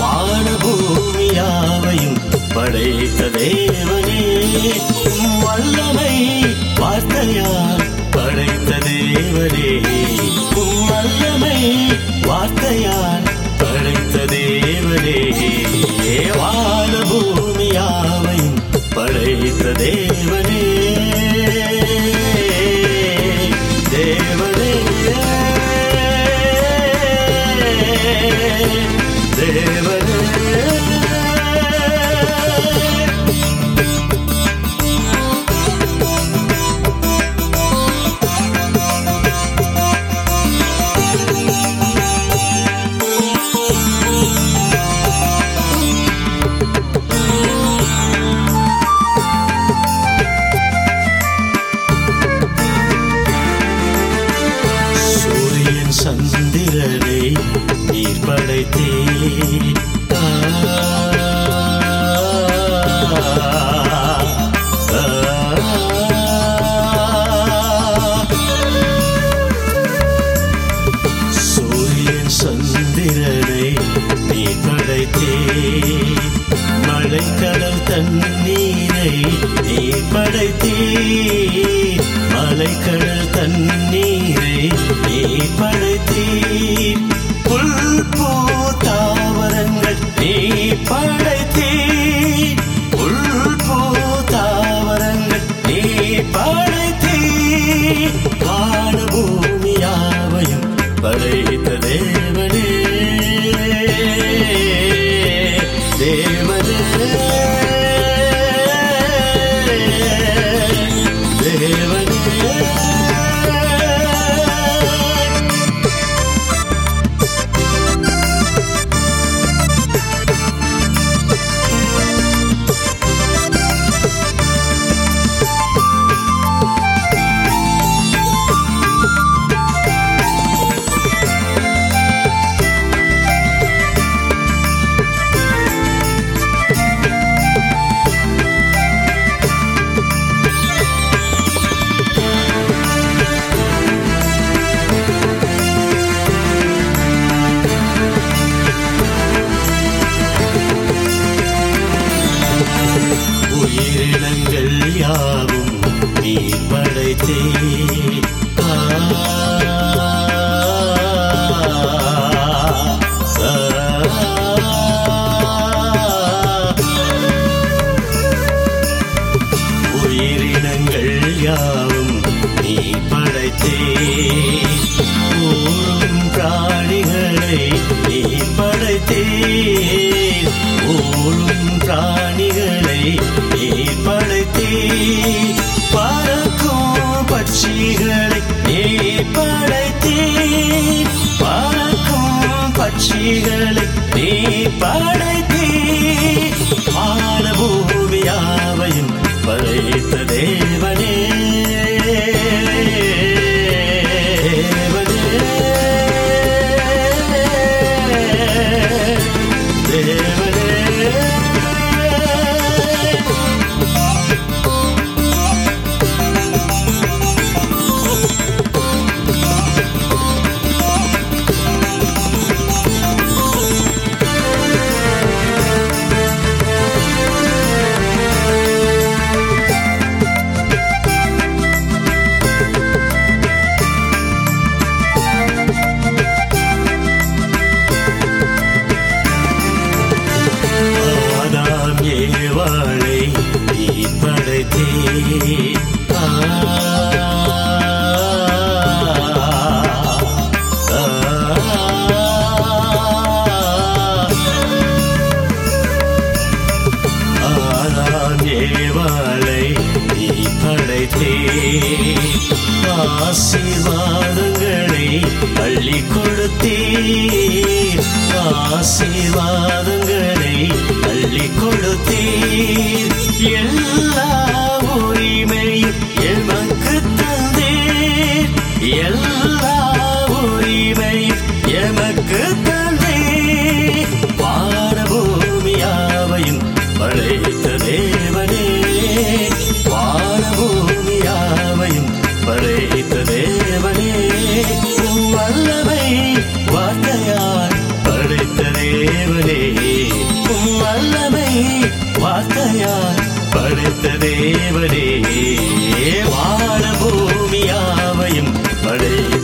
வானபூமியாவையும் படைத்த தேவனே வல்லமை வார்த்தையால் படைத்த தேவனே. வல்லமை வார்த்தையால் படைத்த தேவனே. வானபூமியாவையும் படைத்த தேவனே. சந்திரனை நீர் படைத்தே. சூரியன் சந்திரனை நீ படைத்தே. மழைக்கடல் தண்ணீரை படைத்தே. மலைக்கடல் தண்ணீரை நீ படைத்தே புல் பூ தாவரங்கள் நீ படைத்தே. வான பூமியாவையும் படைத்த தேவனே. தேவனே. படைத்தே நீ படைத்தே ஆசீர்வாதங்களை அள்ளி கொடுத்தீர் ஆசீர்வாதங்களை அள்ளி கொடுத்தீர் எல்லா உரிமையும் எமக்கு தந்தீர் எல்லா உரிமையும் எமக்கு தந்தீர் வான பூமியாவையும் படைத்த தேவனே. வான பூமியாவையும் படைத்த தேவனே. வல்லமை வார்த்தையால் படைத்த தேவனே. வார்த்தையால் காத்த தேவனே வான பூமியாவையும் படையும்